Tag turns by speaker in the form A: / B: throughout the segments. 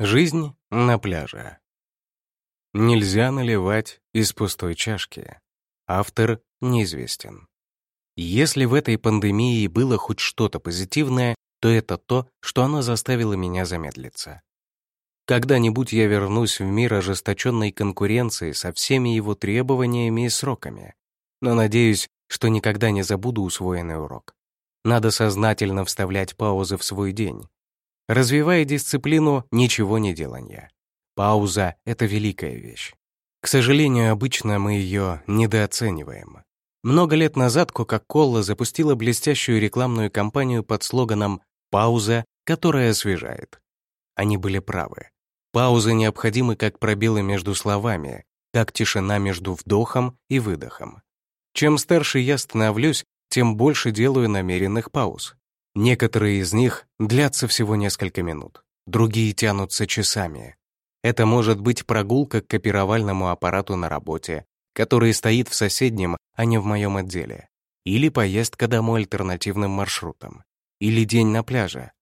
A: Жизнь на пляже. Нельзя наливать из пустой чашки. Автор неизвестен. Если в этой пандемии было хоть что-то позитивное, то это то, что она заставила меня замедлиться. Когда-нибудь я вернусь в мир ожесточенной конкуренции со всеми его требованиями и сроками. Но надеюсь, что никогда не забуду усвоенный урок. Надо сознательно вставлять паузы в свой день, развивая дисциплину ничего не делания. Пауза — это великая вещь. К сожалению, обычно мы ее недооцениваем. Много лет назад Coca-Cola запустила блестящую рекламную кампанию под слоганом «Пауза, которая освежает». Они были правы. Паузы необходимы как пробелы между словами, как тишина между вдохом и выдохом. Чем старше я становлюсь, тем больше делаю намеренных пауз. Некоторые из них длятся всего несколько минут, другие тянутся часами. Это может быть прогулка к копировальному аппарату на работе, который стоит в соседнем, а не в моем отделе, или поездка домой альтернативным маршрутом, или день на пляже.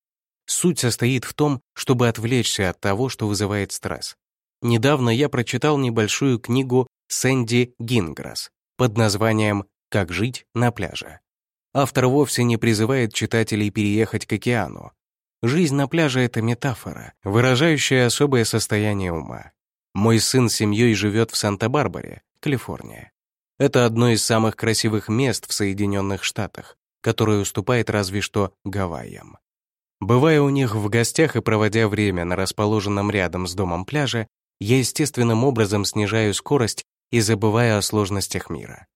A: Суть состоит в том, чтобы отвлечься от того, что вызывает стресс. Недавно я прочитал небольшую книгу Сэнди Гинграсс под названием «Как жить на пляже». Автор вовсе не призывает читателей переехать к океану. Жизнь на пляже — это метафора, выражающая особое состояние ума. Мой сын с семьей живет в Санта-Барбаре, Калифорния. Это одно из самых красивых мест в Соединенных Штатах, которое уступает разве что Гавайям. Бывая у них в гостях и проводя время на расположенном рядом с домом пляже, я естественным образом снижаю скорость и забываю о сложностях мира.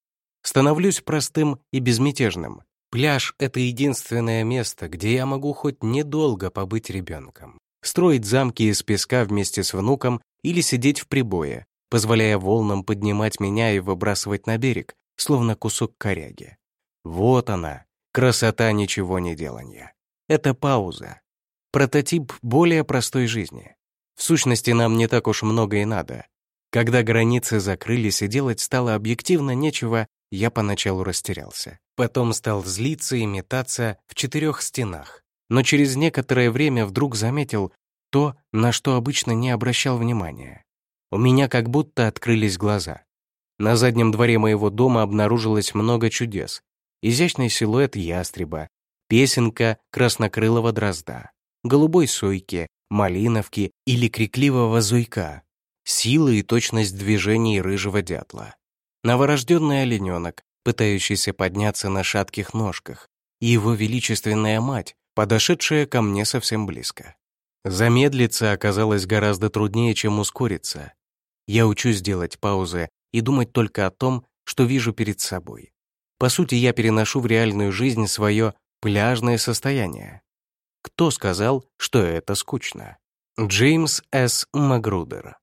A: Становлюсь простым и безмятежным, Пляж — это единственное место, где я могу хоть недолго побыть ребенком, строить замки из песка вместе с внуком или сидеть в прибое, позволяя волнам поднимать меня и выбрасывать на берег, словно кусок коряги. Вот она, красота ничего не делания. Это пауза. Прототип более простой жизни. В сущности, нам не так уж много и надо. Когда границы закрылись и делать стало объективно нечего, я поначалу растерялся. Потом стал злиться и метаться в четырех стенах. Но через некоторое время вдруг заметил то, на что обычно не обращал внимания. У меня как будто открылись глаза. На заднем дворе моего дома обнаружилось много чудес. Изящный силуэт ястреба, песенка краснокрылого дрозда, голубой сойки, малиновки или крикливого зуйка, сила и точность движений рыжего дятла новорожденный олененок, пытающийся подняться на шатких ножках, и его величественная мать, подошедшая ко мне совсем близко. Замедлиться оказалось гораздо труднее, чем ускориться. Я учусь делать паузы и думать только о том, что вижу перед собой. По сути, я переношу в реальную жизнь свое пляжное состояние. Кто сказал, что это скучно? Джеймс С. Магрудер